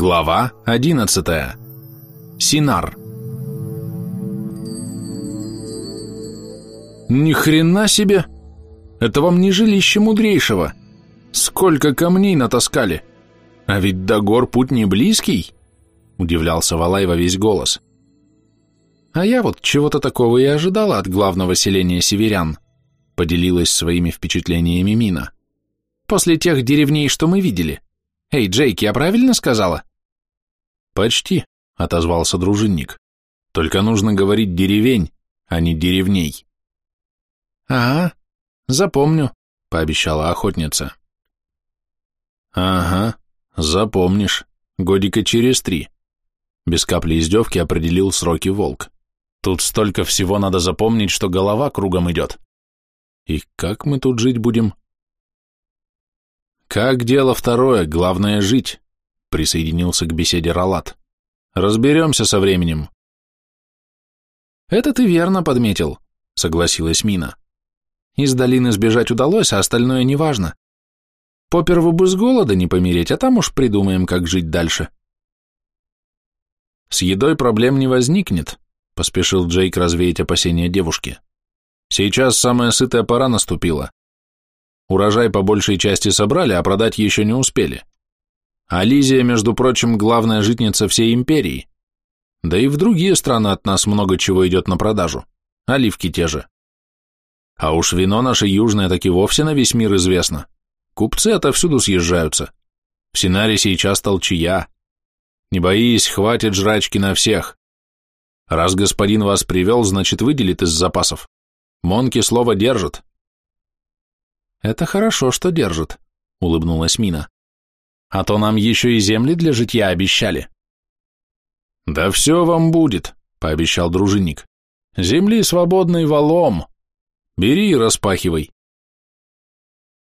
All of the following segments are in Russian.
Глава 11. Синар. Ни хрена себе! Это вам не жилище мудрейшего. Сколько камней натаскали! А ведь до гор путь не близкий, удивлялся Валай во весь голос. А я вот чего-то такого и ожидала от главного селения северян, поделилась своими впечатлениями Мина. После тех деревней, что мы видели. Эй, Джейк, я правильно сказала? Почти, отозвался дружинник. Только нужно говорить деревень, а не деревней. Ага, запомню, пообещала охотница. Ага, запомнишь, годика через три. Без капли издевки определил сроки волк. Тут столько всего надо запомнить, что голова кругом идет. И как мы тут жить будем? «Как дело второе, главное жить», — присоединился к беседе Ралат. «Разберемся со временем». «Это ты верно подметил», — согласилась Мина. «Из долины сбежать удалось, а остальное неважно. Поперву бы с голода не помереть, а там уж придумаем, как жить дальше». «С едой проблем не возникнет», — поспешил Джейк развеять опасения девушки. «Сейчас самая сытая пора наступила. Урожай по большей части собрали, а продать еще не успели. А Лизия, между прочим, главная житница всей империи. Да и в другие страны от нас много чего идет на продажу. Оливки те же. А уж вино наше южное так и вовсе на весь мир известно. Купцы отовсюду съезжаются. В Синаре сейчас толчья. Не боись, хватит жрачки на всех. Раз господин вас привел, значит выделит из запасов. Монки слово держат. «Это хорошо, что держит», — улыбнулась Мина. «А то нам еще и земли для житья обещали». «Да все вам будет», — пообещал дружинник. «Земли свободной валом. Бери и распахивай».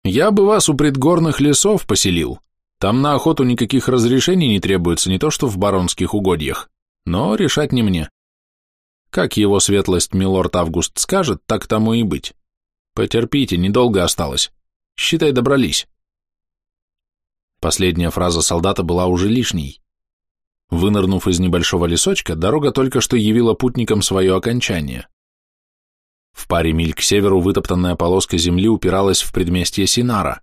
«Я бы вас у предгорных лесов поселил. Там на охоту никаких разрешений не требуется, не то что в баронских угодьях. Но решать не мне. Как его светлость милорд Август скажет, так тому и быть. Потерпите, недолго осталось. Считай, добрались. Последняя фраза солдата была уже лишней. Вынырнув из небольшого лесочка, дорога только что явила путникам свое окончание. В паре миль к северу вытоптанная полоска земли упиралась в предместье Синара.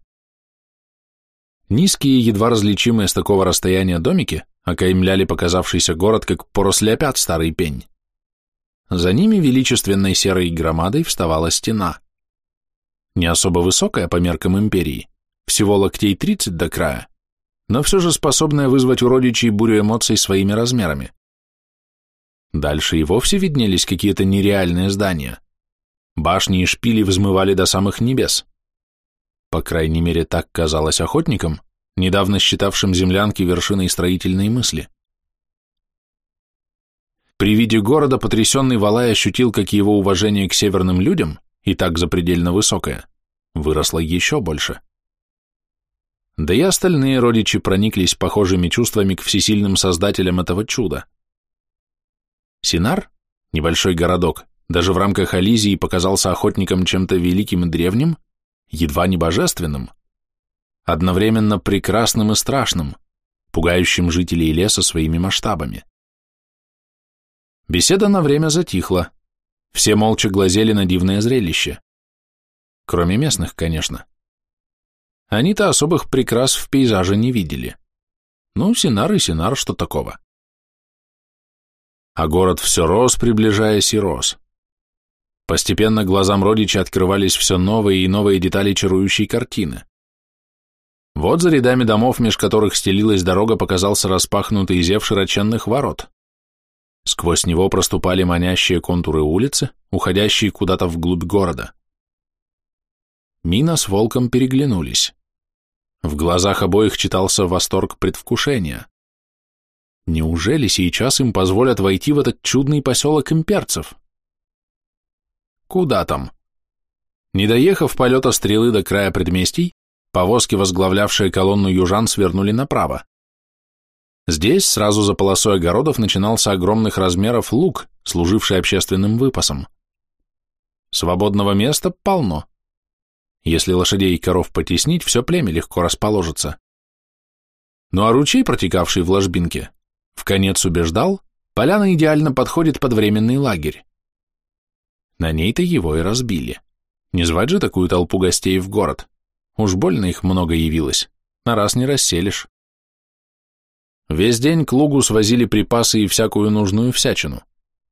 Низкие, едва различимые с такого расстояния домики окаймляли показавшийся город, как поросли опять старый пень. За ними величественной серой громадой вставала стена не особо высокая по меркам империи, всего локтей 30 до края, но все же способная вызвать у родичей бурю эмоций своими размерами. Дальше и вовсе виднелись какие-то нереальные здания. Башни и шпили взмывали до самых небес. По крайней мере, так казалось охотникам, недавно считавшим землянки вершиной строительной мысли. При виде города потрясенный Валай ощутил, как его уважение к северным людям и так запредельно высокая, выросла еще больше. Да и остальные родичи прониклись похожими чувствами к всесильным создателям этого чуда. Синар, небольшой городок, даже в рамках Ализии показался охотникам чем-то великим и древним, едва не божественным, одновременно прекрасным и страшным, пугающим жителей леса своими масштабами. Беседа на время затихла, все молча глазели на дивное зрелище. Кроме местных, конечно. Они-то особых прикрас в пейзаже не видели. Ну, Синар и Синар, что такого? А город все рос, приближаясь и рос. Постепенно глазам родичей открывались все новые и новые детали чарующей картины. Вот за рядами домов, меж которых стелилась дорога, показался распахнутый зев широченных ворот. Сквозь него проступали манящие контуры улицы, уходящие куда-то вглубь города. Мина с волком переглянулись. В глазах обоих читался восторг предвкушения. Неужели сейчас им позволят войти в этот чудный поселок имперцев? Куда там? Не доехав полета стрелы до края предместий, повозки, возглавлявшие колонну южан, свернули направо. Здесь, сразу за полосой огородов, начинался огромных размеров луг, служивший общественным выпасом. Свободного места полно. Если лошадей и коров потеснить, все племя легко расположится. Ну а ручей, протекавший в ложбинке, в конец убеждал, поляна идеально подходит под временный лагерь. На ней-то его и разбили. Не звать же такую толпу гостей в город. Уж больно их много явилось. На раз не расселишь. Весь день к лугу свозили припасы и всякую нужную всячину.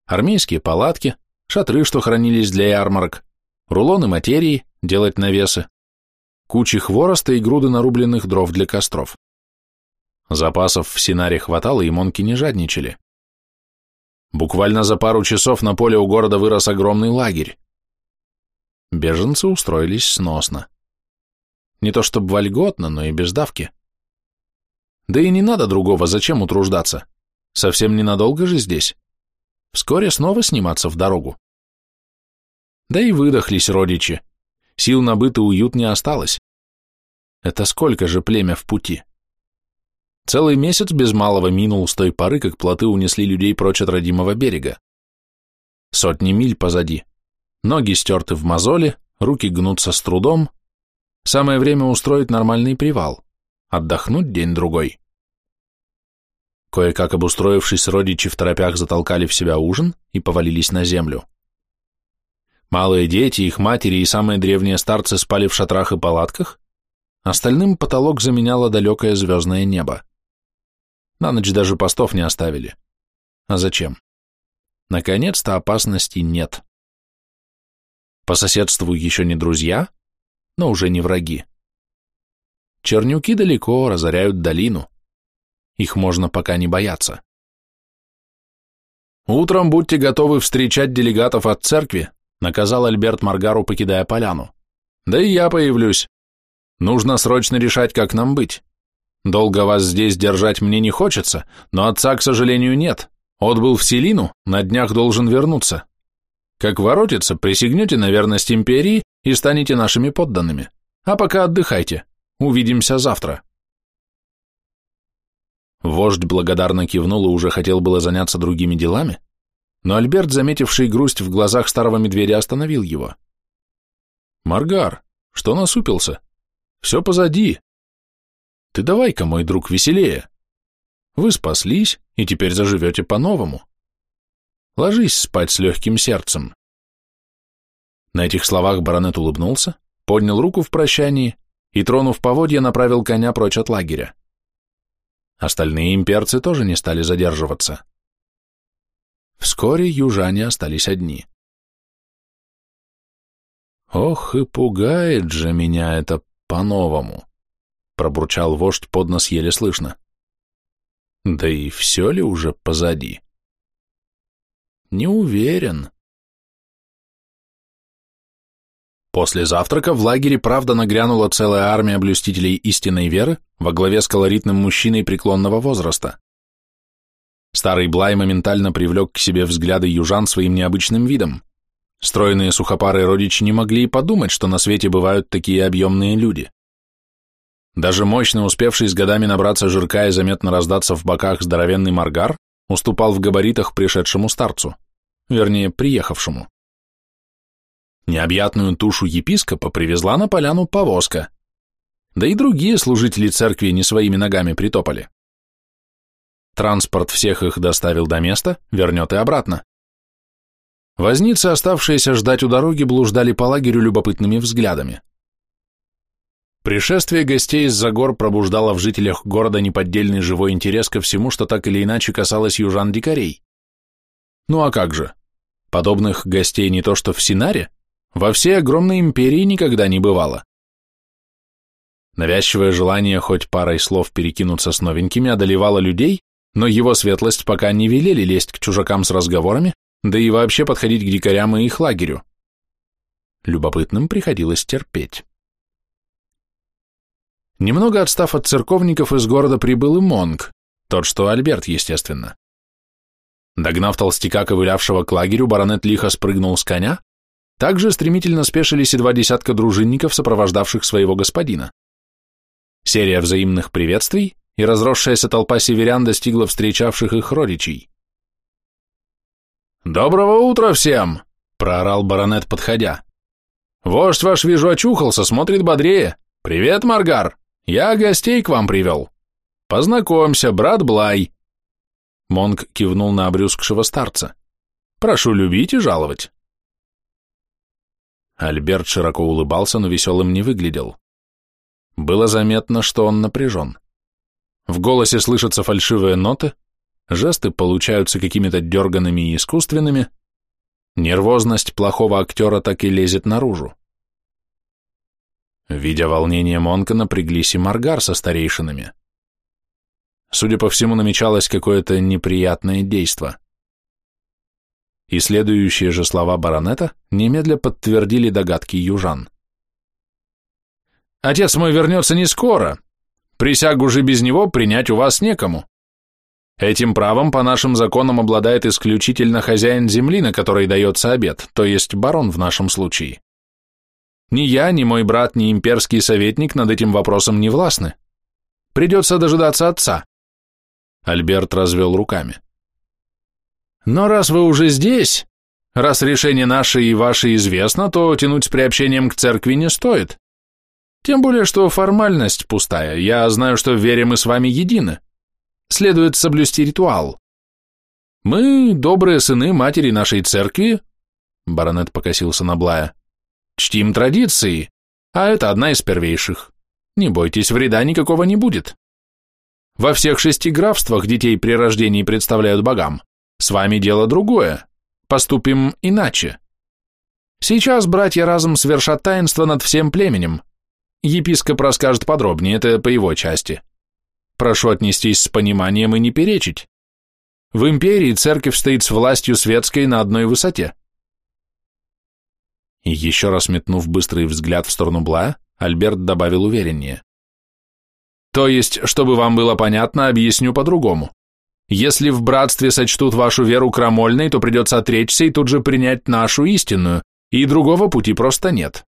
Армейские палатки, шатры, что хранились для ярмарок, рулоны материи, делать навесы, кучи хвороста и груды нарубленных дров для костров. Запасов в Синаре хватало, и монки не жадничали. Буквально за пару часов на поле у города вырос огромный лагерь. Беженцы устроились сносно. Не то чтобы вольготно, но и без давки. Да и не надо другого, зачем утруждаться? Совсем ненадолго же здесь. Вскоре снова сниматься в дорогу. Да и выдохлись родичи. Сил на быт и уют не осталось. Это сколько же племя в пути? Целый месяц без малого минул с той поры, как плоты унесли людей прочь от родимого берега. Сотни миль позади. Ноги стерты в мозоли, руки гнутся с трудом. Самое время устроить нормальный привал. Отдохнуть день-другой. Кое-как обустроившись, родичи в торопях затолкали в себя ужин и повалились на землю. Малые дети, их матери и самые древние старцы спали в шатрах и палатках, остальным потолок заменяло далекое звездное небо. На ночь даже постов не оставили. А зачем? Наконец-то опасности нет. По соседству еще не друзья, но уже не враги. Чернюки далеко разоряют долину. Их можно пока не бояться. «Утром будьте готовы встречать делегатов от церкви», наказал Альберт Маргару, покидая поляну. «Да и я появлюсь. Нужно срочно решать, как нам быть. Долго вас здесь держать мне не хочется, но отца, к сожалению, нет. Отбыл в Селину, на днях должен вернуться. Как воротится, присягнете на верность империи и станете нашими подданными. А пока отдыхайте. Увидимся завтра». Вождь благодарно кивнул и уже хотел было заняться другими делами, но Альберт, заметивший грусть в глазах старого медведя, остановил его. «Маргар, что насупился? Все позади. Ты давай-ка, мой друг, веселее. Вы спаслись и теперь заживете по-новому. Ложись спать с легким сердцем». На этих словах баронет улыбнулся, поднял руку в прощании и, тронув поводья, направил коня прочь от лагеря. Остальные имперцы тоже не стали задерживаться. Вскоре южане остались одни. «Ох и пугает же меня это по-новому», — пробурчал вождь под нос еле слышно. «Да и все ли уже позади?» «Не уверен». После завтрака в лагере правда нагрянула целая армия блюстителей истинной веры во главе с колоритным мужчиной преклонного возраста. Старый Блай моментально привлек к себе взгляды южан своим необычным видом. Стройные сухопарые родичи не могли и подумать, что на свете бывают такие объемные люди. Даже мощно успевший с годами набраться жирка и заметно раздаться в боках здоровенный маргар уступал в габаритах пришедшему старцу, вернее, приехавшему. Необъятную тушу епископа привезла на поляну повозка. Да и другие служители церкви не своими ногами притопали. Транспорт всех их доставил до места, вернет и обратно. Возницы, оставшиеся ждать у дороги, блуждали по лагерю любопытными взглядами. Пришествие гостей из-за гор пробуждало в жителях города неподдельный живой интерес ко всему, что так или иначе касалось южан-дикарей. Ну а как же? Подобных гостей не то что в Синаре, во всей огромной империи никогда не бывало. Навязчивое желание хоть парой слов перекинуться с новенькими одолевало людей, но его светлость пока не велели лезть к чужакам с разговорами, да и вообще подходить к дикарям и их лагерю. Любопытным приходилось терпеть. Немного отстав от церковников, из города прибыл и Монг, тот, что Альберт, естественно. Догнав толстяка, ковылявшего к лагерю, баронет лихо спрыгнул с коня, также стремительно спешились и два десятка дружинников, сопровождавших своего господина. Серия взаимных приветствий, и разросшаяся толпа северян достигла встречавших их родичей. «Доброго утра всем!» — проорал баронет, подходя. «Вождь ваш, вижу, очухался, смотрит бодрее. Привет, Маргар! Я гостей к вам привел. Познакомься, брат Блай. Монг кивнул на обрюзгшего старца. Прошу любить и жаловать. Альберт широко улыбался, но веселым не выглядел. Было заметно, что он напряжен. В голосе слышатся фальшивые ноты, жесты получаются какими-то дерганными и искусственными, нервозность плохого актера так и лезет наружу. Видя волнение Монка, напряглись и Маргар со старейшинами. Судя по всему, намечалось какое-то неприятное действо. И следующие же слова баронета немедля подтвердили догадки южан. «Отец мой вернется не скоро. Присягу же без него принять у вас некому. Этим правом по нашим законам обладает исключительно хозяин земли, на которой дается обед, то есть барон в нашем случае. Ни я, ни мой брат, ни имперский советник над этим вопросом не властны. Придется дожидаться отца. Альберт развел руками. Но раз вы уже здесь, раз решение наше и ваше известно, то тянуть с приобщением к церкви не стоит. Тем более, что формальность пустая. Я знаю, что в вере мы с вами едины. Следует соблюсти ритуал. Мы, добрые сыны матери нашей церкви, баронет покосился на Блая, чтим традиции, а это одна из первейших. Не бойтесь, вреда никакого не будет. Во всех шести графствах детей при рождении представляют богам. С вами дело другое. Поступим иначе. Сейчас братья разом совершат таинство над всем племенем. Епископ расскажет подробнее, это по его части. Прошу отнестись с пониманием и не перечить. В империи церковь стоит с властью светской на одной высоте. И еще раз метнув быстрый взгляд в сторону Бла, Альберт добавил увереннее. То есть, чтобы вам было понятно, объясню по-другому. Если в братстве сочтут вашу веру крамольной, то придется отречься и тут же принять нашу истинную, и другого пути просто нет.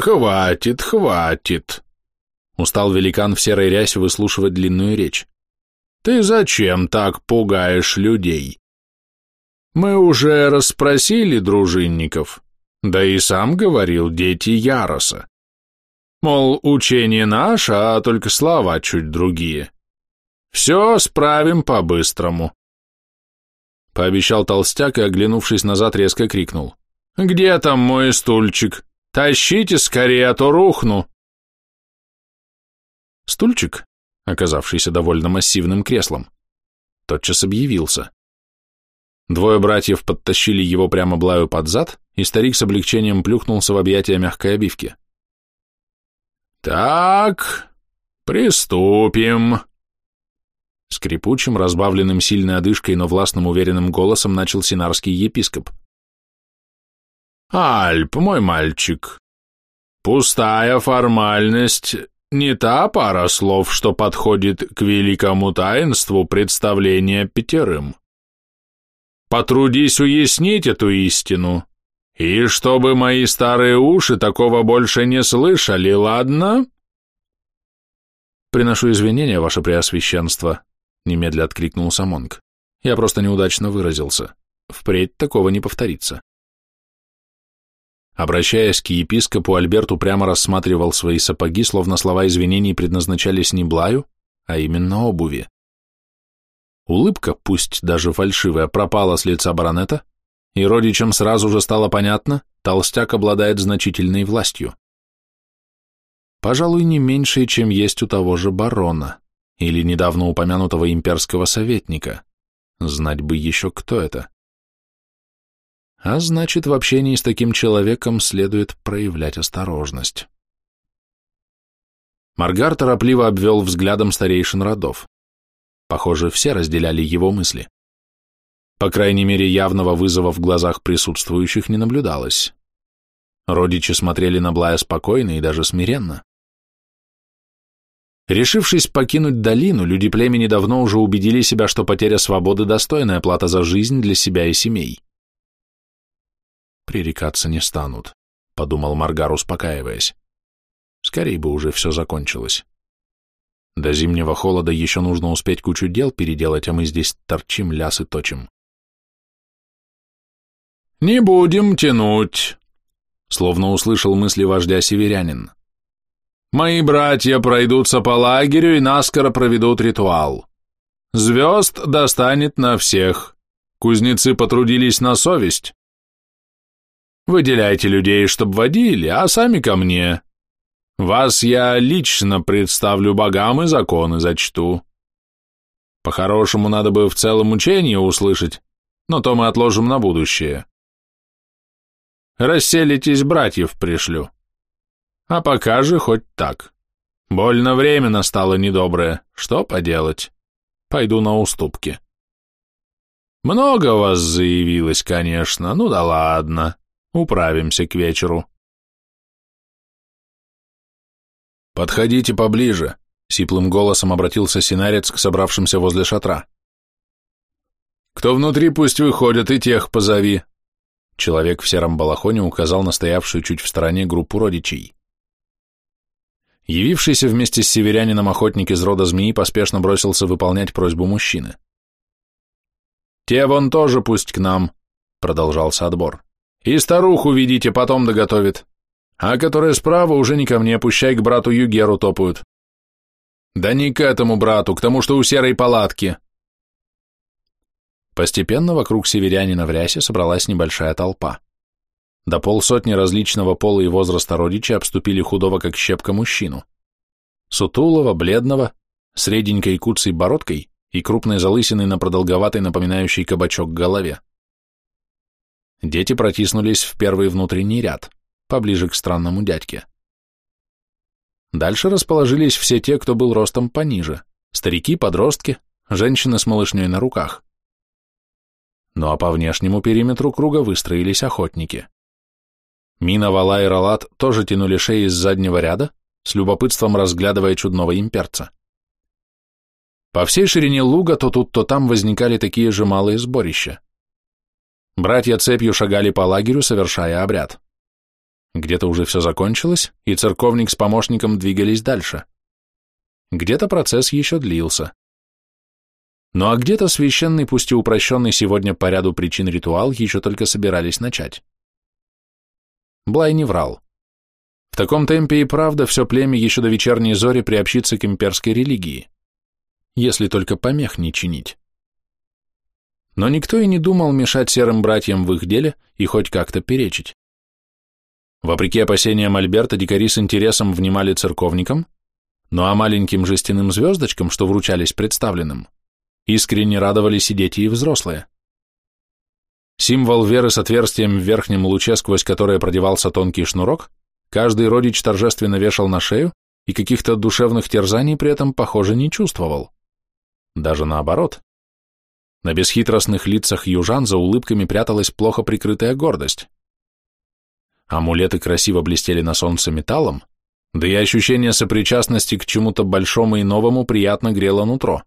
«Хватит, хватит!» Устал великан в серой рясе выслушивать длинную речь. «Ты зачем так пугаешь людей? Мы уже расспросили дружинников, да и сам говорил дети Яроса. Мол, учение наше, а только слова чуть другие. Все справим по-быстрому. Пообещал толстяк и, оглянувшись назад, резко крикнул. «Где там мой стульчик? Тащите скорее, а то рухну!» Стульчик, оказавшийся довольно массивным креслом, тотчас объявился. Двое братьев подтащили его прямо Блаю под зад, и старик с облегчением плюхнулся в объятия мягкой обивки. «Так, приступим!» Скрипучим, разбавленным сильной одышкой, но властным уверенным голосом начал синарский епископ. «Альп, мой мальчик, пустая формальность не та пара слов, что подходит к великому таинству представления пятерым. Потрудись уяснить эту истину, и чтобы мои старые уши такого больше не слышали, ладно? Приношу извинения, ваше преосвященство, немедля откликнулся Монг. Я просто неудачно выразился. Впредь такого не повторится. Обращаясь к епископу, Альберт упрямо рассматривал свои сапоги, словно слова извинений предназначались не Блаю, а именно обуви. Улыбка, пусть даже фальшивая, пропала с лица баронета, и родичам сразу же стало понятно, толстяк обладает значительной властью. Пожалуй, не меньшей, чем есть у того же барона, или недавно упомянутого имперского советника. Знать бы еще, кто это. А значит, в общении с таким человеком следует проявлять осторожность. Маргар торопливо обвел взглядом старейшин родов. Похоже, все разделяли его мысли. По крайней мере, явного вызова в глазах присутствующих не наблюдалось. Родичи смотрели на Блая спокойно и даже смиренно. Решившись покинуть долину, люди племени давно уже убедили себя, что потеря свободы – достойная плата за жизнь для себя и семей. «Пререкаться не станут», – подумал Маргар, успокаиваясь. «Скорей бы уже все закончилось. До зимнего холода еще нужно успеть кучу дел переделать, а мы здесь торчим, лясы точим». «Не будем тянуть», — словно услышал мысли вождя северянин. Мои братья пройдутся по лагерю и наскоро проведут ритуал. Звезд достанет на всех. Кузнецы потрудились на совесть. Выделяйте людей, чтоб водили, а сами ко мне. Вас я лично представлю богам и законы зачту. По-хорошему, надо бы в целом учение услышать, но то мы отложим на будущее. Расселитесь, братьев пришлю. А пока же хоть так. Больно время настало недоброе, что поделать? Пойду на уступки. Много вас заявилось, конечно, ну да ладно, управимся к вечеру. Подходите поближе, Сиплым голосом обратился Синарец к собравшимся возле шатра. «Кто внутри, пусть выходят, и тех позови!» Человек в сером балахоне указал на стоявшую чуть в стороне группу родичей. Явившийся вместе с северянином охотник из рода змеи поспешно бросился выполнять просьбу мужчины. «Те вон тоже пусть к нам», — продолжался отбор. «И старуху, видите, потом доготовит. А которые справа уже не ко мне, пущай к брату Югеру топают. Да не к этому брату, к тому, что у серой палатки. Постепенно вокруг северянина в рясе собралась небольшая толпа. До полсотни различного пола и возраста родичей обступили худого, как щепка, мужчину. Сутулого, бледного, с реденькой куцей бородкой и крупной залысиной на продолговатой, напоминающей кабачок голове. Дети протиснулись в первый внутренний ряд, поближе к странному дядьке. Дальше расположились все те, кто был ростом пониже, старики, подростки, женщины с малышней на руках. Ну а по внешнему периметру круга выстроились охотники. Мина, Вала и Ралат тоже тянули шеи из заднего ряда, с любопытством разглядывая чудного имперца. По всей ширине луга то тут, то там возникали такие же малые сборища. Братья цепью шагали по лагерю, совершая обряд. Где-то уже все закончилось, и церковник с помощником двигались дальше. Где-то процесс еще длился. Ну а где-то священный, пусть и упрощенный сегодня по ряду причин ритуал еще только собирались начать. Блай не врал. В таком темпе и правда все племя еще до вечерней зори приобщится к имперской религии, если только помех не чинить. Но никто и не думал мешать серым братьям в их деле и хоть как-то перечить. Вопреки опасениям Альберта, дикари с интересом внимали церковникам, ну а маленьким жестяным звездочкам, что вручались представленным, искренне радовались и дети, и взрослые. Символ веры с отверстием в верхнем луче, сквозь которое продевался тонкий шнурок, каждый родич торжественно вешал на шею и каких-то душевных терзаний при этом, похоже, не чувствовал. Даже наоборот. На бесхитростных лицах южан за улыбками пряталась плохо прикрытая гордость. Амулеты красиво блестели на солнце металлом, да и ощущение сопричастности к чему-то большому и новому приятно грело нутро.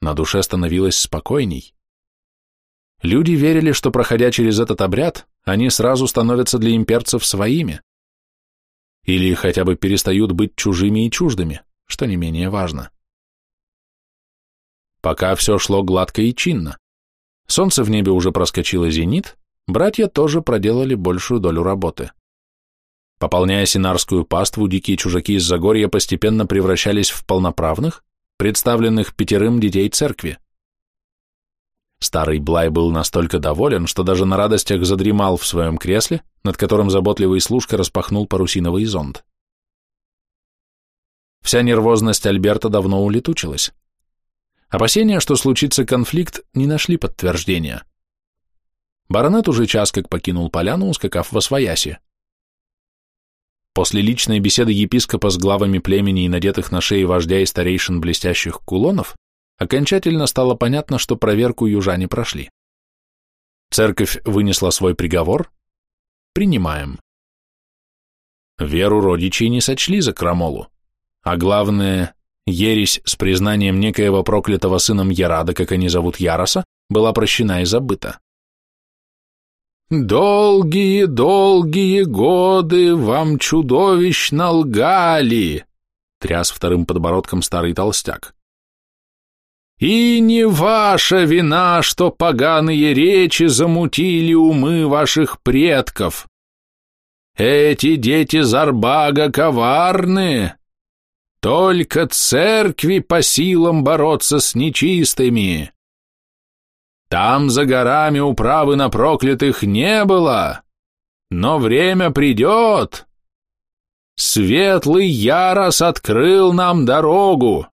На душе становилось спокойней. Люди верили, что, проходя через этот обряд, они сразу становятся для имперцев своими. Или хотя бы перестают быть чужими и чуждыми, что не менее важно. Пока все шло гладко и чинно. Солнце в небе уже проскочило зенит, братья тоже проделали большую долю работы. Пополняя синарскую паству, дикие чужаки из Загорья постепенно превращались в полноправных, представленных пятерым детей церкви. Старый Блай был настолько доволен, что даже на радостях задремал в своем кресле, над которым заботливый служка распахнул парусиновый зонт. Вся нервозность Альберта давно улетучилась. Опасения, что случится конфликт, не нашли подтверждения. Баронет уже час как покинул поляну, ускакав во свояси. После личной беседы епископа с главами племени и надетых на шеи вождя и старейшин блестящих кулонов, окончательно стало понятно, что проверку южане прошли. Церковь вынесла свой приговор. Принимаем. Веру родичей не сочли за крамолу, а главное, ересь с признанием некоего проклятого сыном Ярада, как они зовут Яроса, была прощена и забыта. «Долгие-долгие годы вам чудовищно лгали!» — тряс вторым подбородком старый толстяк. «И не ваша вина, что поганые речи замутили умы ваших предков. Эти дети Зарбага коварны. Только церкви по силам бороться с нечистыми. Там за горами управы на проклятых не было, но время придет. Светлый Ярос открыл нам дорогу.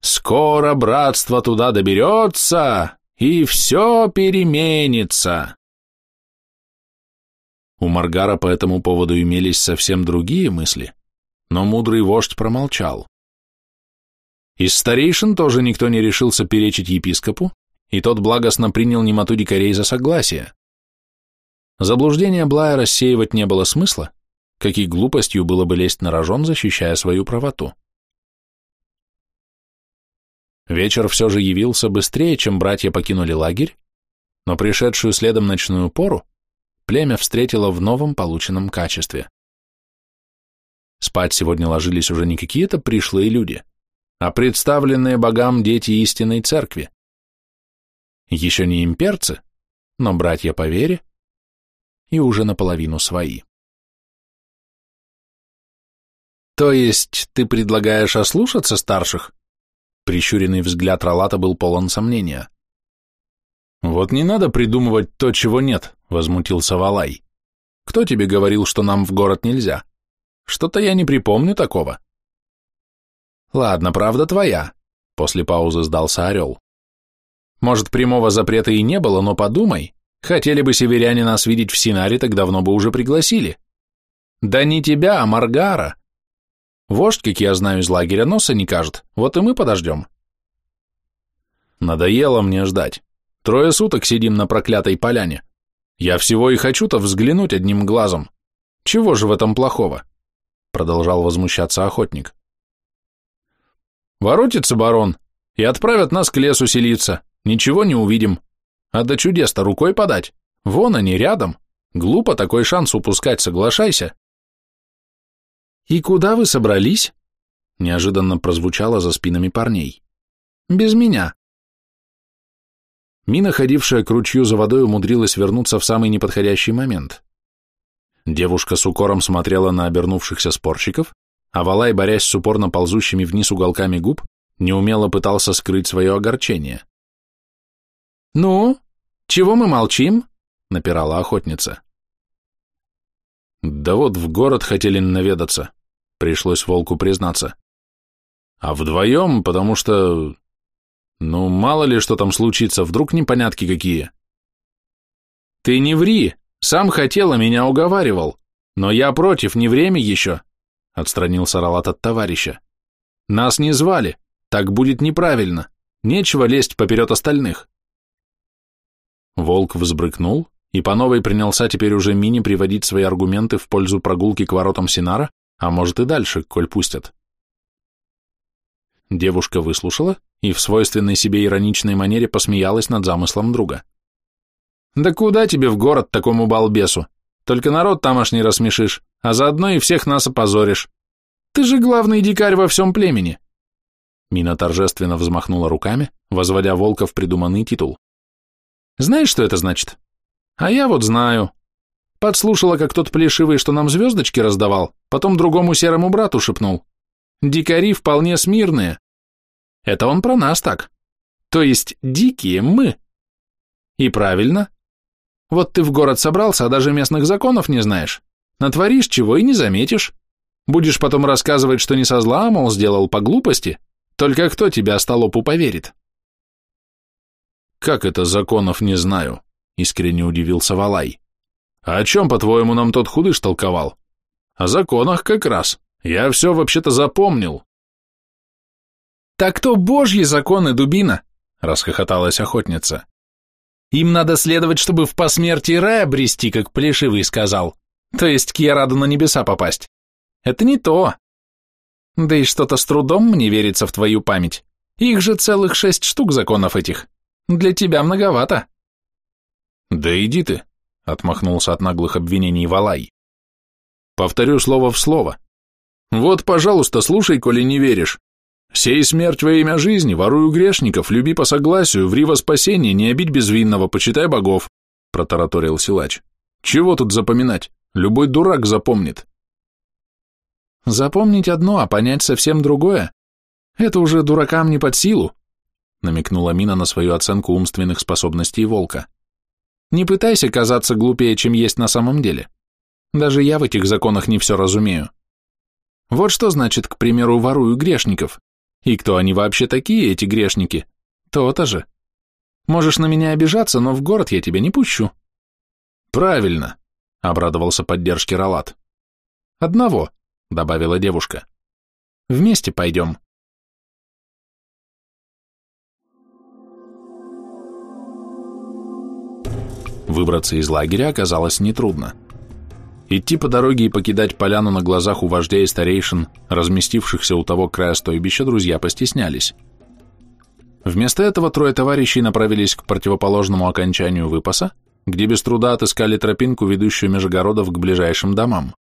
Скоро братство туда доберется, и все переменится. У Маргара по этому поводу имелись совсем другие мысли, но мудрый вождь промолчал. Из старейшин тоже никто не решился перечить епископу, и тот благостно принял немоту дикарей за согласие. Заблуждение Блая рассеивать не было смысла, как и глупостью было бы лезть на рожон, защищая свою правоту. Вечер все же явился быстрее, чем братья покинули лагерь, но пришедшую следом ночную пору племя встретило в новом полученном качестве. Спать сегодня ложились уже не какие-то пришлые люди, а представленные богам дети истинной церкви. Еще не имперцы, но братья по вере и уже наполовину свои. «То есть ты предлагаешь ослушаться старших?» Прищуренный взгляд Ролата был полон сомнения. «Вот не надо придумывать то, чего нет», — возмутился Валай. «Кто тебе говорил, что нам в город нельзя? Что-то я не припомню такого». «Ладно, правда твоя», — после паузы сдался Орел. «Может, прямого запрета и не было, но подумай, хотели бы северяне нас видеть в Синаре, так давно бы уже пригласили. Да не тебя, а Маргара. Вождь, как я знаю, из лагеря носа не кажет, вот и мы подождем». «Надоело мне ждать. Трое суток сидим на проклятой поляне. Я всего и хочу-то взглянуть одним глазом. Чего же в этом плохого? Продолжал возмущаться охотник. Воротится барон и отправят нас к лесу селиться. Ничего не увидим. А до чудес-то рукой подать. Вон они рядом. Глупо такой шанс упускать, соглашайся. И куда вы собрались? Неожиданно прозвучало за спинами парней. Без меня. Мина, ходившая к ручью за водой, умудрилась вернуться в самый неподходящий момент. Девушка с укором смотрела на обернувшихся спорщиков, а Валай, борясь с упорно ползущими вниз уголками губ, неумело пытался скрыть свое огорчение. «Ну, чего мы молчим?» — напирала охотница. «Да вот в город хотели наведаться», — пришлось волку признаться. «А вдвоем, потому что ну, мало ли, что там случится, вдруг непонятки какие. Ты не ври, сам хотел, а меня уговаривал. Но я против, не время еще, отстранился Ралат от товарища. Нас не звали, так будет неправильно. Нечего лезть поперед остальных. Волк взбрыкнул и по новой принялся теперь уже Мини приводить свои аргументы в пользу прогулки к воротам Синара, а может и дальше, коль пустят. Девушка выслушала и в свойственной себе ироничной манере посмеялась над замыслом друга. «Да куда тебе в город такому балбесу? Только народ тамошний рассмешишь, а заодно и всех нас опозоришь. Ты же главный дикарь во всем племени». Мина торжественно взмахнула руками, возводя волка в придуманный титул. «Знаешь, что это значит? А я вот знаю. Подслушала, как тот плешивый, что нам звездочки раздавал, потом другому серому брату шепнул. Дикари вполне смирные. Это он про нас так. То есть дикие мы. И правильно. Вот ты в город собрался, а даже местных законов не знаешь. Натворишь чего и не заметишь. Будешь потом рассказывать, что не со зла, мол, сделал по глупости. Только кто тебя, столопу, поверит? Как это законов не знаю? Искренне удивился Валай. А о чем, по-твоему, нам тот худыш толковал? О законах как раз. Я все вообще-то запомнил. Так то божьи законы, дубина, расхохоталась охотница. Им надо следовать, чтобы в посмертии рай обрести, как Плешивый сказал. То есть к Яраду на небеса попасть. Это не то. Да и что-то с трудом мне верится в твою память. Их же целых шесть штук законов этих. Для тебя многовато. Да иди ты, отмахнулся от наглых обвинений Валай. Повторю слово в слово. Вот, пожалуйста, слушай, коли не веришь. Сей смерть во имя жизни, ворую грешников, люби по согласию, ври во спасение, не обидь безвинного, почитай богов, протараторил силач. Чего тут запоминать? Любой дурак запомнит. Запомнить одно, а понять совсем другое. Это уже дуракам не под силу, намекнула Мина на свою оценку умственных способностей волка. Не пытайся казаться глупее, чем есть на самом деле. Даже я в этих законах не все разумею. Вот что значит, к примеру, ворую грешников. И кто они вообще такие, эти грешники? То-то же. Можешь на меня обижаться, но в город я тебя не пущу. Правильно, обрадовался поддержке Ралат. Одного, добавила девушка. Вместе пойдем. Выбраться из лагеря оказалось нетрудно. Идти по дороге и покидать поляну на глазах у вождя и старейшин, разместившихся у того края стойбища, друзья постеснялись. Вместо этого трое товарищей направились к противоположному окончанию выпаса, где без труда отыскали тропинку, ведущую межгородов к ближайшим домам.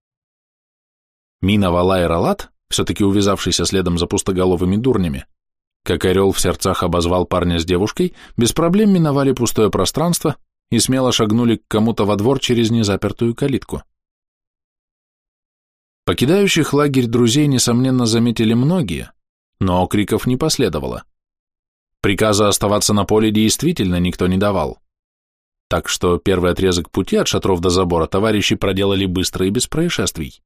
Мина Вала и Ралат, все-таки увязавшийся следом за пустоголовыми дурнями, как орел в сердцах обозвал парня с девушкой, без проблем миновали пустое пространство и смело шагнули к кому-то во двор через незапертую калитку. Покидающих лагерь друзей, несомненно, заметили многие, но криков не последовало. Приказа оставаться на поле действительно никто не давал. Так что первый отрезок пути от шатров до забора товарищи проделали быстро и без происшествий.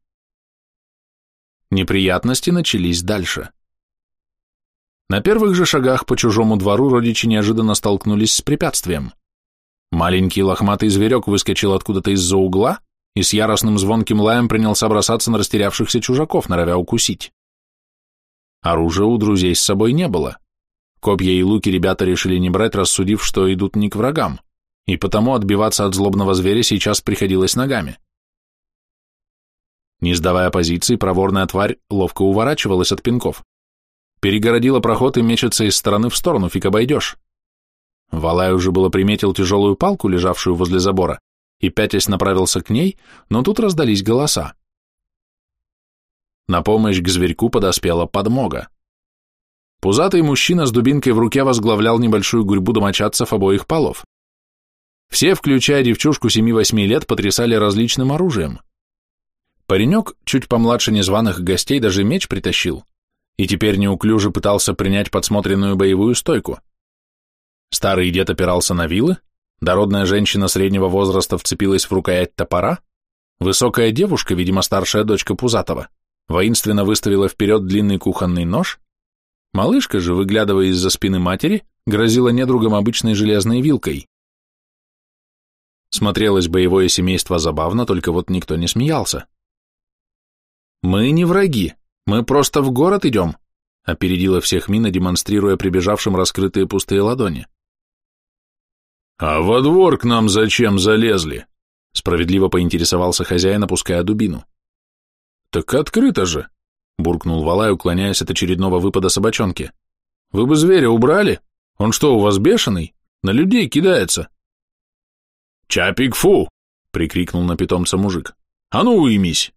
Неприятности начались дальше. На первых же шагах по чужому двору родичи неожиданно столкнулись с препятствием. Маленький лохматый зверек выскочил откуда-то из-за угла и с яростным звонким лаем принялся бросаться на растерявшихся чужаков, норовя укусить. Оружия у друзей с собой не было. Копья и луки ребята решили не брать, рассудив, что идут не к врагам, и потому отбиваться от злобного зверя сейчас приходилось ногами. Не сдавая позиции, проворная тварь ловко уворачивалась от пинков. Перегородила проход и мечется из стороны в сторону, фиг обойдешь. Валай уже было приметил тяжелую палку, лежавшую возле забора, и пятясь направился к ней, но тут раздались голоса. На помощь к зверьку подоспела подмога. Пузатый мужчина с дубинкой в руке возглавлял небольшую гурьбу домочадцев обоих полов. Все, включая девчушку 7-8 лет, потрясали различным оружием. Паренек, чуть помладше незваных гостей, даже меч притащил, и теперь неуклюже пытался принять подсмотренную боевую стойку. Старый дед опирался на вилы, Дородная женщина среднего возраста вцепилась в рукоять топора, высокая девушка, видимо, старшая дочка Пузатова, воинственно выставила вперед длинный кухонный нож, малышка же, выглядывая из-за спины матери, грозила недругом обычной железной вилкой. Смотрелось боевое семейство забавно, только вот никто не смеялся. «Мы не враги, мы просто в город идем», опередила всех Мина, демонстрируя прибежавшим раскрытые пустые ладони. «А во двор к нам зачем залезли?» — справедливо поинтересовался хозяин, опуская дубину. «Так открыто же!» — буркнул Валай, уклоняясь от очередного выпада собачонки. «Вы бы зверя убрали? Он что, у вас бешеный? На людей кидается!» «Чапик, фу!» — прикрикнул на питомца мужик. «А ну уймись!»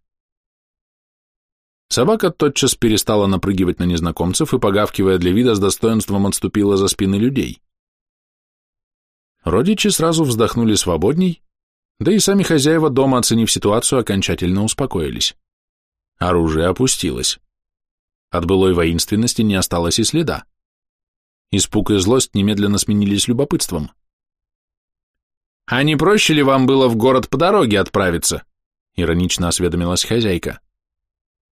Собака тотчас перестала напрыгивать на незнакомцев и, погавкивая для вида, с достоинством отступила за спины людей. Родичи сразу вздохнули свободней, да и сами хозяева дома, оценив ситуацию, окончательно успокоились. Оружие опустилось. От былой воинственности не осталось и следа. Испуг и злость немедленно сменились любопытством. «А не проще ли вам было в город по дороге отправиться?» — иронично осведомилась хозяйка.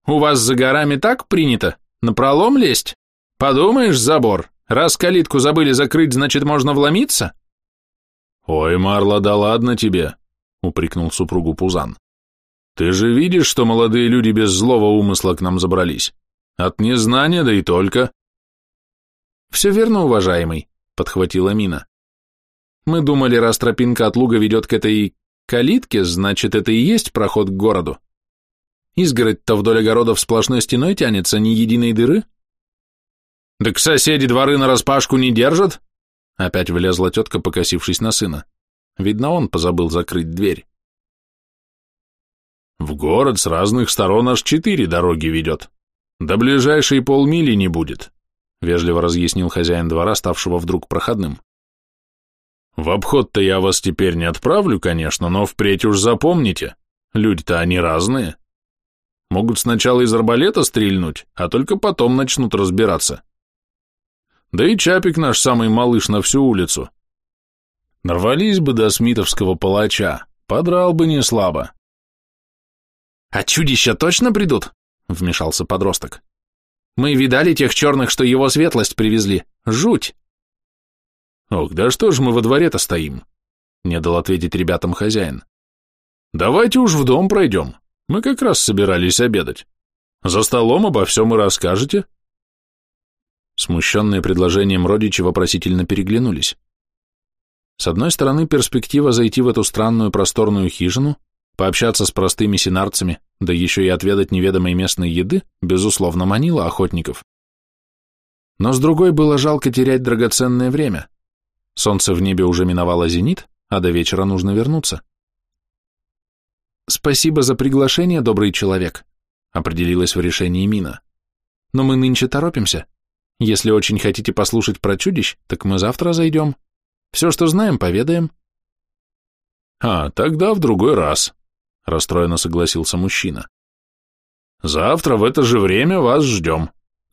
«У вас за горами так принято? На пролом лезть? Подумаешь, забор. Раз калитку забыли закрыть, значит, можно вломиться?» «Ой, Марла, да ладно тебе!» — упрекнул супругу Пузан. «Ты же видишь, что молодые люди без злого умысла к нам забрались? От незнания, да и только!» «Все верно, уважаемый», — подхватила Мина. «Мы думали, раз тропинка от луга ведет к этой калитке, значит, это и есть проход к городу. Изгородь-то вдоль огородов сплошной стеной тянется, ни единой дыры». «Так соседи дворы нараспашку не держат?» Опять влезла тетка, покосившись на сына. Видно, он позабыл закрыть дверь. В город с разных сторон аж четыре дороги ведет. До ближайшей полмили не будет, вежливо разъяснил хозяин двора, ставшего вдруг проходным. В обход-то я вас теперь не отправлю, конечно, но впредь уж запомните. Люди-то они разные. Могут сначала из арбалета стрельнуть, а только потом начнут разбираться. Да и Чапик наш самый малыш на всю улицу. Нарвались бы до смитовского палача, подрал бы не слабо. «А чудища точно придут?» — вмешался подросток. «Мы видали тех черных, что его светлость привезли. Жуть!» «Ох, да что ж мы во дворе-то стоим?» — не дал ответить ребятам хозяин. «Давайте уж в дом пройдем. Мы как раз собирались обедать. За столом обо всем и расскажете». Смущенные предложением родичи вопросительно переглянулись. С одной стороны, перспектива зайти в эту странную просторную хижину, пообщаться с простыми синарцами, да еще и отведать неведомой местной еды, безусловно, манила охотников. Но с другой было жалко терять драгоценное время. Солнце в небе уже миновало зенит, а до вечера нужно вернуться. «Спасибо за приглашение, добрый человек», — определилась в решении Мина. «Но мы нынче торопимся. Если очень хотите послушать про чудищ, так мы завтра зайдем. Все, что знаем, поведаем». «А, тогда в другой раз», — расстроенно согласился мужчина. «Завтра в это же время вас ждем.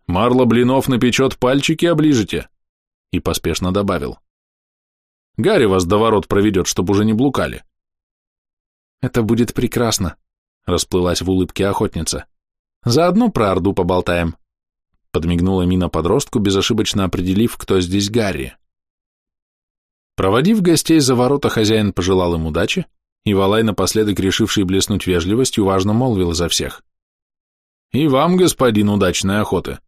Марла блинов напечет, пальчики оближете». И поспешно добавил. «Гарри вас до ворот проведет, чтобы уже не блукали». «Это будет прекрасно», — расплылась в улыбке охотница. «Заодно про Орду поболтаем», — подмигнула Мина подростку, безошибочно определив, кто здесь Гарри. Проводив гостей за ворота, хозяин пожелал им удачи, и Валай, напоследок решивший блеснуть вежливостью, важно молвил за всех. «И вам, господин, удачной охоты!»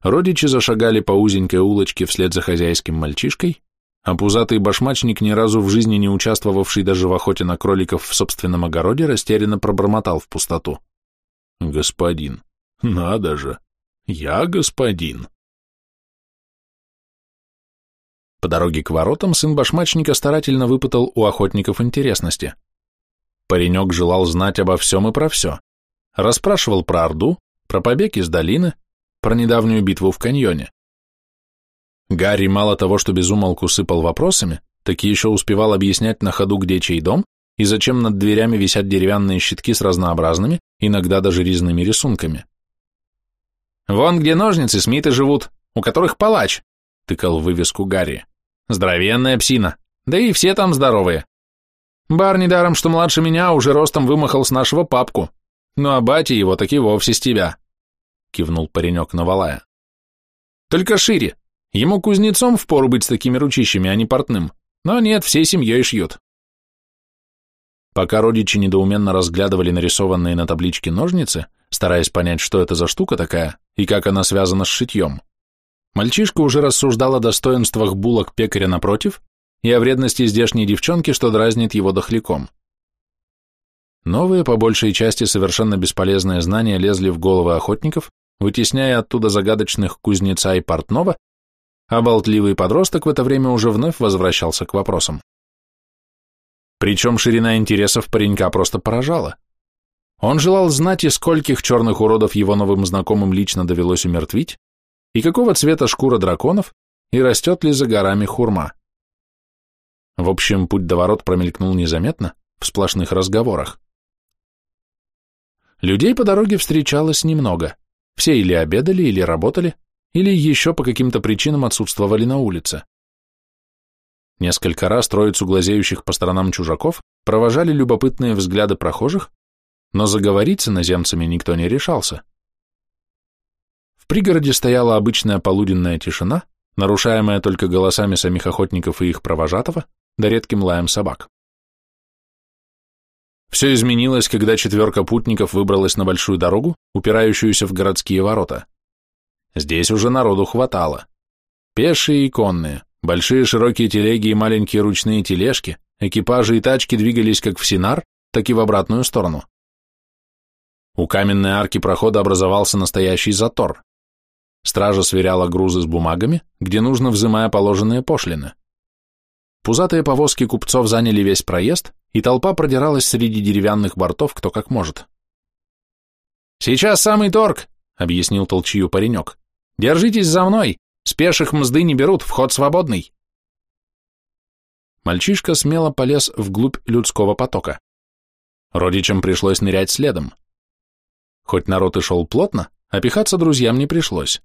Родичи зашагали по узенькой улочке вслед за хозяйским мальчишкой, а пузатый башмачник, ни разу в жизни не участвовавший даже в охоте на кроликов в собственном огороде, растерянно пробормотал в пустоту. «Господин, надо же! Я господин!» По дороге к воротам сын башмачника старательно выпытал у охотников интересности. Паренек желал знать обо всем и про все. Расспрашивал про Орду, про побег из долины, про недавнюю битву в каньоне. Гарри мало того, что безумолку сыпал вопросами, так и еще успевал объяснять на ходу, где чей дом и зачем над дверями висят деревянные щитки с разнообразными, иногда даже резными рисунками. «Вон где ножницы Смиты живут, у которых палач», — тыкал в вывеску Гарри. «Здоровенная псина, да и все там здоровые. Бар недаром, что младше меня, уже ростом вымахал с нашего папку, ну а батя его таки вовсе с тебя», — кивнул паренек на Валая. «Только шире, Ему кузнецом впору быть с такими ручищами, а не портным. Но нет, всей семьей шьют. Пока родичи недоуменно разглядывали нарисованные на табличке ножницы, стараясь понять, что это за штука такая и как она связана с шитьем, мальчишка уже рассуждал о достоинствах булок пекаря напротив и о вредности здешней девчонки, что дразнит его дохляком. Новые, по большей части совершенно бесполезные знания лезли в головы охотников, вытесняя оттуда загадочных кузнеца и портного а болтливый подросток в это время уже вновь возвращался к вопросам. Причем ширина интересов паренька просто поражала. Он желал знать, и скольких черных уродов его новым знакомым лично довелось умертвить, и какого цвета шкура драконов, и растет ли за горами хурма. В общем, путь до ворот промелькнул незаметно, в сплошных разговорах. Людей по дороге встречалось немного. Все или обедали, или работали, или еще по каким-то причинам отсутствовали на улице. Несколько раз троицу глазеющих по сторонам чужаков провожали любопытные взгляды прохожих, но заговорить с иноземцами никто не решался. В пригороде стояла обычная полуденная тишина, нарушаемая только голосами самих охотников и их провожатого, да редким лаем собак. Все изменилось, когда четверка путников выбралась на большую дорогу, упирающуюся в городские ворота. Здесь уже народу хватало. Пешие и конные, большие широкие телеги и маленькие ручные тележки, экипажи и тачки двигались как в Синар, так и в обратную сторону. У каменной арки прохода образовался настоящий затор. Стража сверяла грузы с бумагами, где нужно взимая положенные пошлины. Пузатые повозки купцов заняли весь проезд, и толпа продиралась среди деревянных бортов кто как может. «Сейчас самый торг!» — объяснил толчью паренек. Держитесь за мной! С пеших мзды не берут, вход свободный!» Мальчишка смело полез вглубь людского потока. Родичам пришлось нырять следом. Хоть народ и шел плотно, опихаться друзьям не пришлось.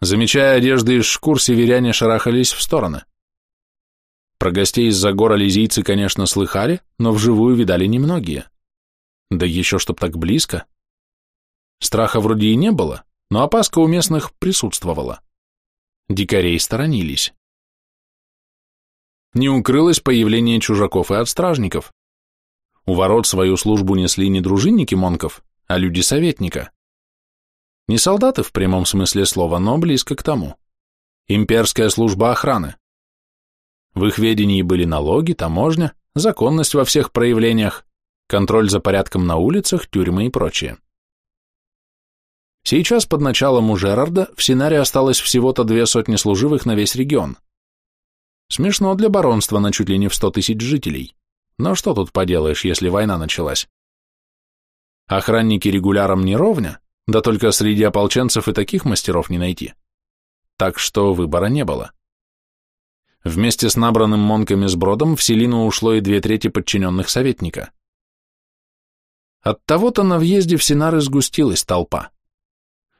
Замечая одежды из шкур, северяне шарахались в стороны. Про гостей из-за гора лизийцы, конечно, слыхали, но вживую видали немногие. Да еще чтоб так близко. Страха вроде и не было, но опаска у местных присутствовала. Дикарей сторонились. Не укрылось появление чужаков и отстражников. У ворот свою службу несли не дружинники монков, а люди советника. Не солдаты в прямом смысле слова, но близко к тому. Имперская служба охраны. В их ведении были налоги, таможня, законность во всех проявлениях, контроль за порядком на улицах, тюрьмы и прочее. Сейчас под началом у Жерарда в Синаре осталось всего-то две сотни служивых на весь регион. Смешно для баронства на чуть ли не в сто тысяч жителей. Но что тут поделаешь, если война началась? Охранники регуляром не ровня, да только среди ополченцев и таких мастеров не найти. Так что выбора не было. Вместе с набранным монками с бродом в Селину ушло и две трети подчиненных советника. От того-то на въезде в Синары сгустилась толпа.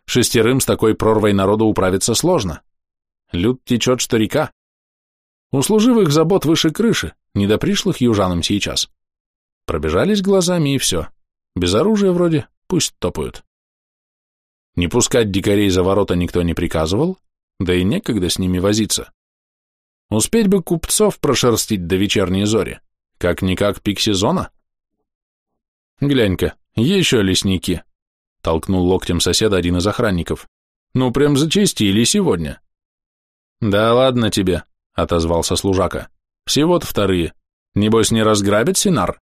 Шестерым с такой прорвой народу управиться сложно. Люд течет, что река. У служивых забот выше крыши, не до пришлых южанам сейчас. Пробежались глазами и все. Без оружия вроде, пусть топают. Не пускать дикарей за ворота никто не приказывал, да и некогда с ними возиться. Успеть бы купцов прошерстить до вечерней зори, как-никак пик сезона. Глянь-ка, еще лесники, толкнул локтем соседа один из охранников. Ну, прям зачистили сегодня. Да ладно тебе, отозвался служака. Всего-то вторые. Небось, не разграбит Синар?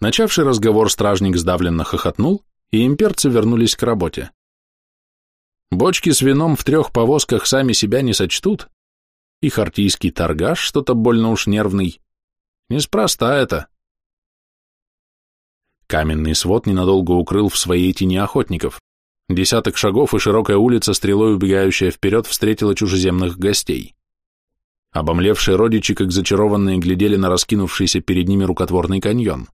Начавший разговор стражник сдавленно хохотнул, и имперцы вернулись к работе. Бочки с вином в трех повозках сами себя не сочтут, и хартийский торгаш что-то больно уж нервный. Неспроста это. Каменный свод ненадолго укрыл в своей тени охотников. Десяток шагов и широкая улица, стрелой убегающая вперед, встретила чужеземных гостей. Обомлевшие родичи, как зачарованные, глядели на раскинувшийся перед ними рукотворный каньон.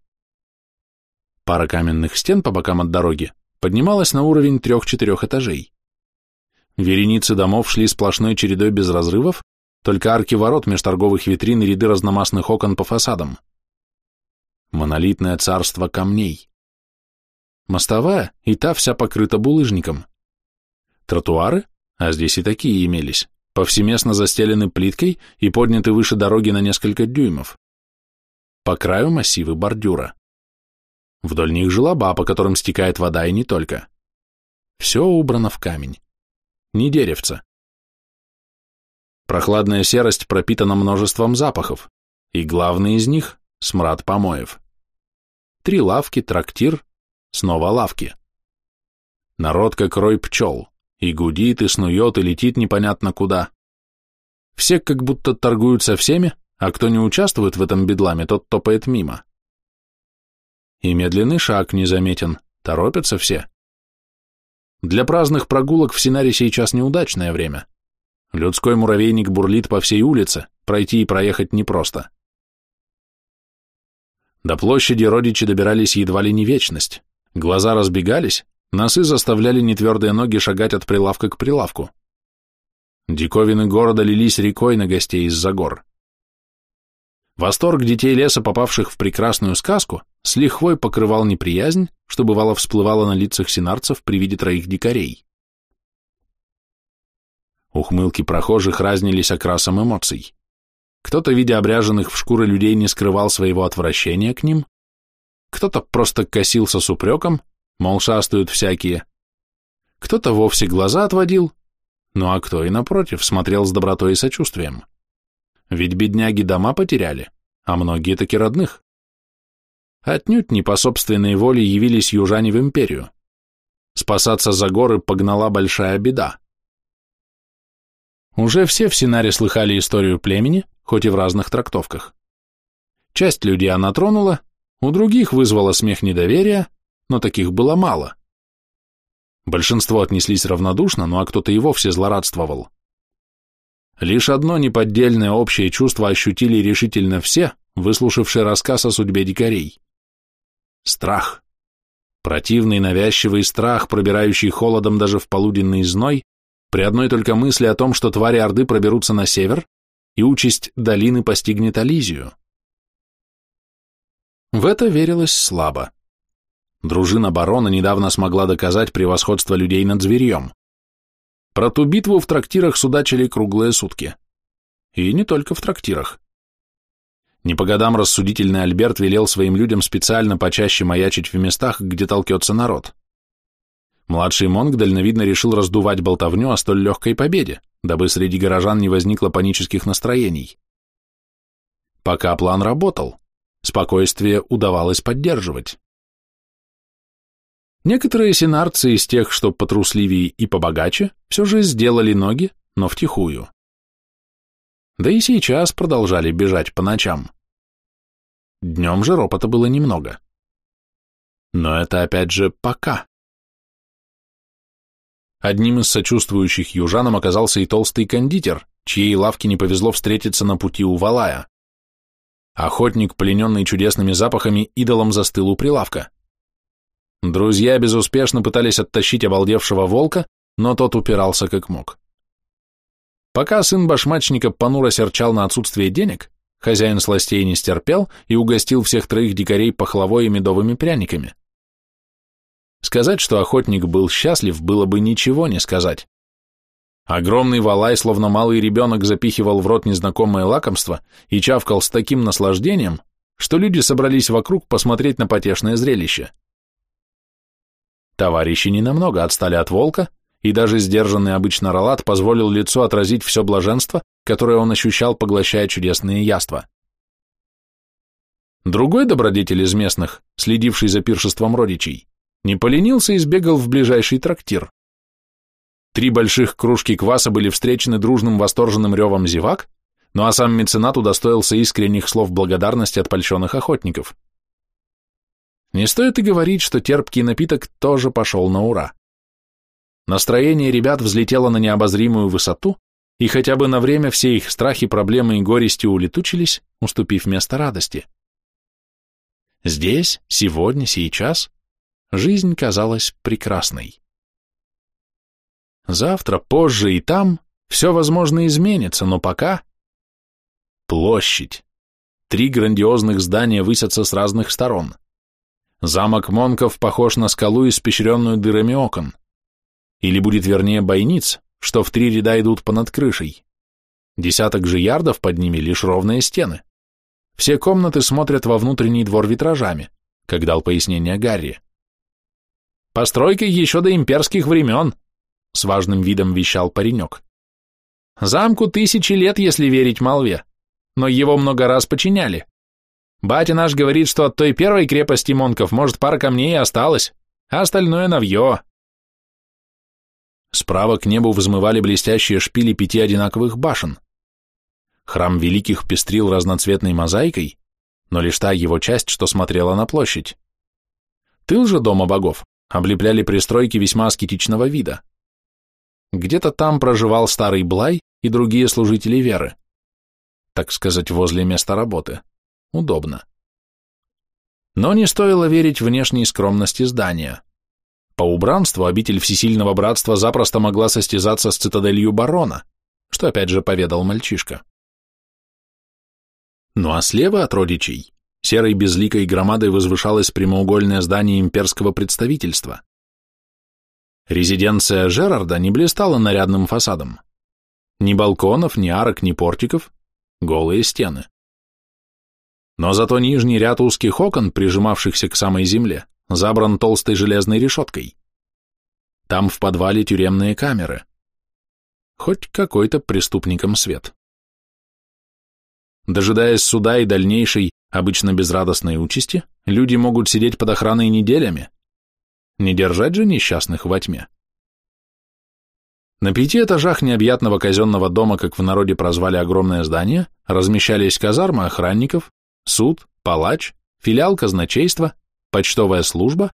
Пара каменных стен по бокам от дороги поднималась на уровень трех-четырех этажей. Вереницы домов шли сплошной чередой без разрывов, только арки ворот меж торговых витрин и ряды разномастных окон по фасадам. Монолитное царство камней. Мостовая, и та вся покрыта булыжником. Тротуары, а здесь и такие имелись, повсеместно застелены плиткой и подняты выше дороги на несколько дюймов. По краю массивы бордюра. Вдоль них желоба, по которым стекает вода и не только. Все убрано в камень. Не деревца. Прохладная серость пропитана множеством запахов, и главный из них — смрад помоев. Три лавки, трактир, снова лавки. Народ как рой пчел, и гудит, и снует, и летит непонятно куда. Все как будто торгуют со всеми, а кто не участвует в этом бедламе, тот топает мимо. И медленный шаг незаметен, торопятся все. Для праздных прогулок в Синаре сейчас неудачное время. Людской муравейник бурлит по всей улице, пройти и проехать непросто. До площади родичи добирались едва ли не вечность. Глаза разбегались, носы заставляли нетвердые ноги шагать от прилавка к прилавку. Диковины города лились рекой на гостей из-за гор. Восторг детей леса, попавших в прекрасную сказку, с лихвой покрывал неприязнь, что бывало всплывало на лицах синарцев при виде троих дикарей. Ухмылки прохожих разнились окрасом эмоций. Кто-то, видя обряженных в шкуры людей, не скрывал своего отвращения к ним, кто-то просто косился с упреком, мол, шастают всякие, кто-то вовсе глаза отводил, ну а кто и напротив смотрел с добротой и сочувствием. Ведь бедняги дома потеряли, а многие таки родных. Отнюдь не по собственной воле явились южане в империю. Спасаться за горы погнала большая беда. Уже все в Синаре слыхали историю племени, хоть и в разных трактовках. Часть людей она тронула, у других вызвала смех недоверия, но таких было мало. Большинство отнеслись равнодушно, ну а кто-то и вовсе злорадствовал. Лишь одно неподдельное общее чувство ощутили решительно все, выслушавший рассказ о судьбе дикарей. Страх. Противный навязчивый страх, пробирающий холодом даже в полуденный зной, при одной только мысли о том, что твари Орды проберутся на север, и участь долины постигнет Ализию. В это верилось слабо. Дружина барона недавно смогла доказать превосходство людей над зверьем. Про ту битву в трактирах судачили круглые сутки. И не только в трактирах. Не по годам рассудительный Альберт велел своим людям специально почаще маячить в местах, где толкется народ. Младший Монг дальновидно решил раздувать болтовню о столь легкой победе, дабы среди горожан не возникло панических настроений. Пока план работал, спокойствие удавалось поддерживать. Некоторые синарцы из тех, что потрусливее и побогаче, все же сделали ноги, но втихую. Да и сейчас продолжали бежать по ночам. Днем же ропота было немного. Но это опять же пока. Одним из сочувствующих южанам оказался и толстый кондитер, чьей лавке не повезло встретиться на пути у Валая. Охотник, плененный чудесными запахами, идолом застыл у прилавка. Друзья безуспешно пытались оттащить обалдевшего волка, но тот упирался как мог. Пока сын башмачника понуро серчал на отсутствие денег, хозяин сластей не стерпел и угостил всех троих дикарей пахлавой и медовыми пряниками. Сказать, что охотник был счастлив, было бы ничего не сказать. Огромный валай, словно малый ребенок, запихивал в рот незнакомое лакомство и чавкал с таким наслаждением, что люди собрались вокруг посмотреть на потешное зрелище. Товарищи ненамного отстали от волка, и даже сдержанный обычно Ролат позволил лицу отразить все блаженство, которое он ощущал, поглощая чудесные яства. Другой добродетель из местных, следивший за пиршеством родичей, не поленился и сбегал в ближайший трактир. Три больших кружки кваса были встречены дружным восторженным ревом зевак, ну а сам меценат удостоился искренних слов благодарности от польщенных охотников. Не стоит и говорить, что терпкий напиток тоже пошел на ура. Настроение ребят взлетело на необозримую высоту, и хотя бы на время все их страхи, проблемы и горести улетучились, уступив место радости. Здесь, сегодня, сейчас жизнь казалась прекрасной. Завтра, позже и там все, возможно, изменится, но пока... Площадь. Три грандиозных здания высятся с разных сторон. Замок Монков похож на скалу, испещренную дырами окон. Или будет вернее бойниц, что в три ряда идут понад крышей. Десяток же ярдов под ними лишь ровные стены. Все комнаты смотрят во внутренний двор витражами, как дал пояснение Гарри. Постройка еще до имперских времен, с важным видом вещал паренек. Замку тысячи лет, если верить молве, но его много раз починяли. Батя наш говорит, что от той первой крепости Монков, может, пара камней и осталось, а остальное навье. Справа к небу взмывали блестящие шпили пяти одинаковых башен. Храм Великих пестрил разноцветной мозаикой, но лишь та его часть, что смотрела на площадь. Тыл же дома богов облепляли пристройки весьма аскетичного вида. Где-то там проживал старый Блай и другие служители веры, так сказать, возле места работы. Удобно. Но не стоило верить внешней скромности здания. По убранству обитель Всесильного Братства запросто могла состязаться с цитаделью барона, что опять же поведал мальчишка. Ну а слева от родичей серой безликой громадой возвышалось прямоугольное здание имперского представительства. Резиденция Жерарда не блистала нарядным фасадом. Ни балконов, ни арок, ни портиков, голые стены. Но зато нижний ряд узких окон, прижимавшихся к самой земле, забран толстой железной решеткой. Там в подвале тюремные камеры. Хоть какой-то преступникам свет. Дожидаясь суда и дальнейшей, обычно безрадостной участи, люди могут сидеть под охраной неделями. Не держать же несчастных во тьме. На пяти этажах необъятного казенного дома, как в народе прозвали огромное здание, размещались казармы охранников, суд, палач, филиал казначейства, почтовая служба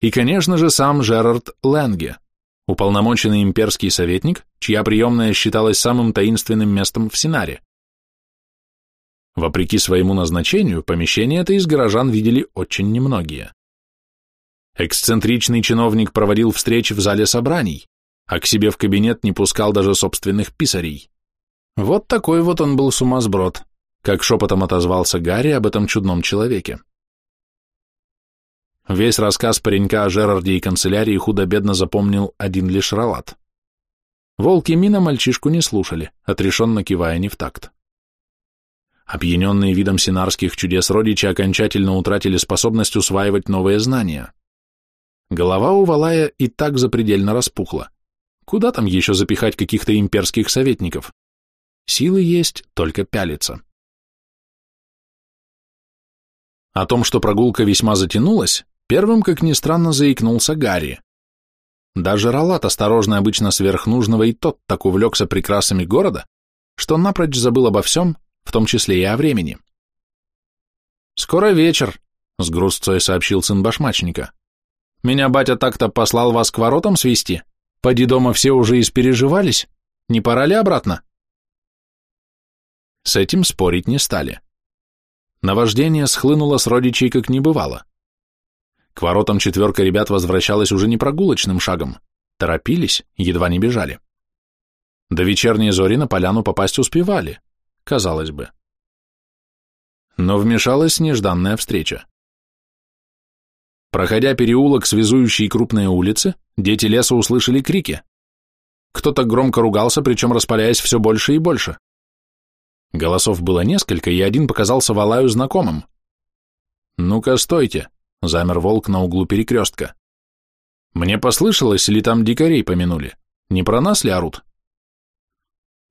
и, конечно же, сам Жерард Ленге, уполномоченный имперский советник, чья приемная считалась самым таинственным местом в Синаре. Вопреки своему назначению, помещение это из горожан видели очень немногие. Эксцентричный чиновник проводил встречи в зале собраний, а к себе в кабинет не пускал даже собственных писарей. Вот такой вот он был сумасброд, как шепотом отозвался Гарри об этом чудном человеке. Весь рассказ паренька о Жерарде и канцелярии худо-бедно запомнил один лишь Ролат. Волк Мина мальчишку не слушали, отрешенно кивая не в такт. Опьяненные видом синарских чудес родичи окончательно утратили способность усваивать новые знания. Голова у Валая и так запредельно распухла. Куда там еще запихать каких-то имперских советников? Силы есть, только пялиться. О том, что прогулка весьма затянулась, первым, как ни странно, заикнулся Гарри. Даже Ролат, осторожно обычно сверхнужного, и тот так увлекся прекрасами города, что напрочь забыл обо всем, в том числе и о времени. «Скоро вечер», — с грустцой сообщил сын башмачника. «Меня батя так-то послал вас к воротам свести. Поди дома все уже испереживались. Не пора ли обратно?» С этим спорить не стали. Наваждение схлынуло с родичей как не бывало. К воротам четверка ребят возвращалась уже не прогулочным шагом, торопились, едва не бежали. До вечерней зори на поляну попасть успевали, казалось бы. Но вмешалась нежданная встреча. Проходя переулок, связующий крупные улицы, дети леса услышали крики. Кто-то громко ругался, причем распаляясь все больше и больше. Голосов было несколько, и один показался Валаю знакомым. «Ну-ка, стойте!» — замер волк на углу перекрестка. «Мне послышалось, или там дикарей помянули? Не про нас ли орут?»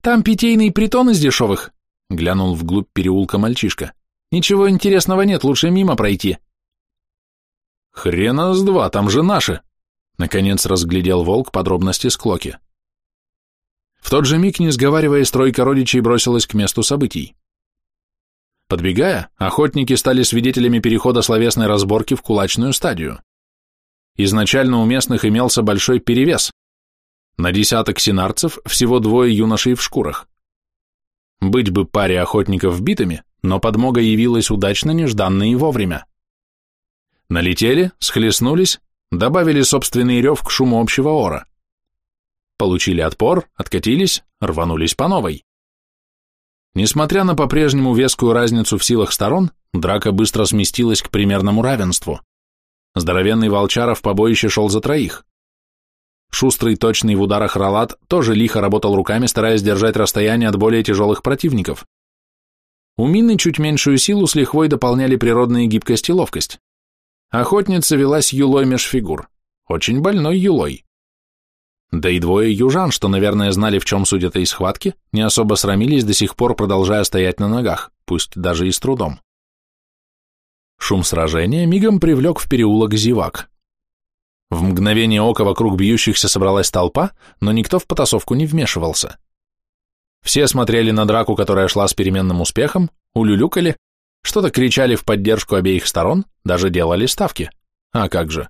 «Там питейный притон из дешевых», — глянул вглубь переулка мальчишка. «Ничего интересного нет, лучше мимо пройти». «Хрена с два, там же наши!» Наконец разглядел волк подробности склоки. В тот же миг, не сговаривая, стройка родичей бросилась к месту событий. Подбегая, охотники стали свидетелями перехода словесной разборки в кулачную стадию. Изначально у местных имелся большой перевес. На десяток синарцев всего двое юношей в шкурах. Быть бы паре охотников битыми, но подмога явилась удачно, нежданно и вовремя. Налетели, схлестнулись, добавили собственный рев к шуму общего ора получили отпор, откатились, рванулись по новой. Несмотря на по-прежнему вескую разницу в силах сторон, драка быстро сместилась к примерному равенству. Здоровенный волчара в побоище шел за троих. Шустрый, точный в ударах ралат тоже лихо работал руками, стараясь держать расстояние от более тяжелых противников. У мины чуть меньшую силу с лихвой дополняли природные гибкость и ловкость. Охотница велась юлой меж фигур. Очень больной юлой. Да и двое южан, что, наверное, знали, в чем суть этой схватки, не особо срамились, до сих пор продолжая стоять на ногах, пусть даже и с трудом. Шум сражения мигом привлек в переулок зевак. В мгновение ока вокруг бьющихся собралась толпа, но никто в потасовку не вмешивался. Все смотрели на драку, которая шла с переменным успехом, улюлюкали, что-то кричали в поддержку обеих сторон, даже делали ставки. А как же?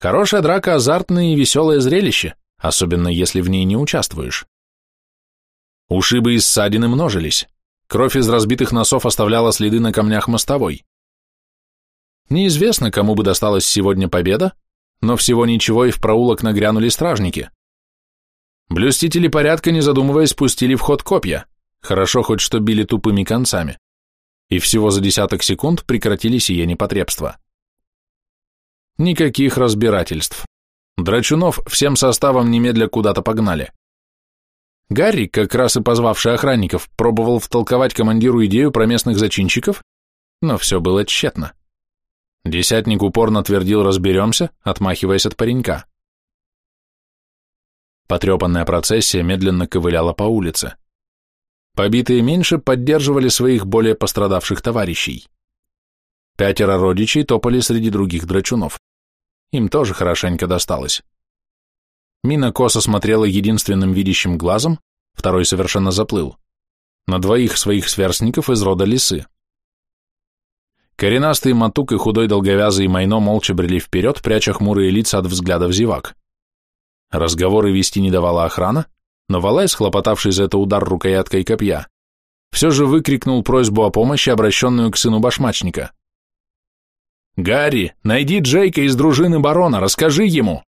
Хорошая драка – азартное и веселое зрелище, особенно если в ней не участвуешь. Ушибы и ссадины множились. Кровь из разбитых носов оставляла следы на камнях мостовой. Неизвестно, кому бы досталась сегодня победа, но всего ничего и в проулок нагрянули стражники. Блюстители порядка, не задумываясь, пустили в ход копья, хорошо хоть что били тупыми концами, и всего за десяток секунд прекратили сие непотребство. Никаких разбирательств. Драчунов всем составом немедля куда-то погнали. Гарри, как раз и позвавший охранников, пробовал втолковать командиру идею про местных зачинщиков, но все было тщетно. Десятник упорно твердил «разберемся», отмахиваясь от паренька. Потрепанная процессия медленно ковыляла по улице. Побитые меньше поддерживали своих более пострадавших товарищей. Пятеро родичей топали среди других драчунов. Им тоже хорошенько досталось. Мина косо смотрела единственным видящим глазом, второй совершенно заплыл, на двоих своих сверстников из рода лисы. Коренастый матук и худой долговязый Майно молча брели вперед, пряча хмурые лица от взглядов зевак. Разговоры вести не давала охрана, но Валай, схлопотавший за это удар рукояткой копья, все же выкрикнул просьбу о помощи, обращенную к сыну башмачника. «Гарри, найди Джейка из дружины барона, расскажи ему!»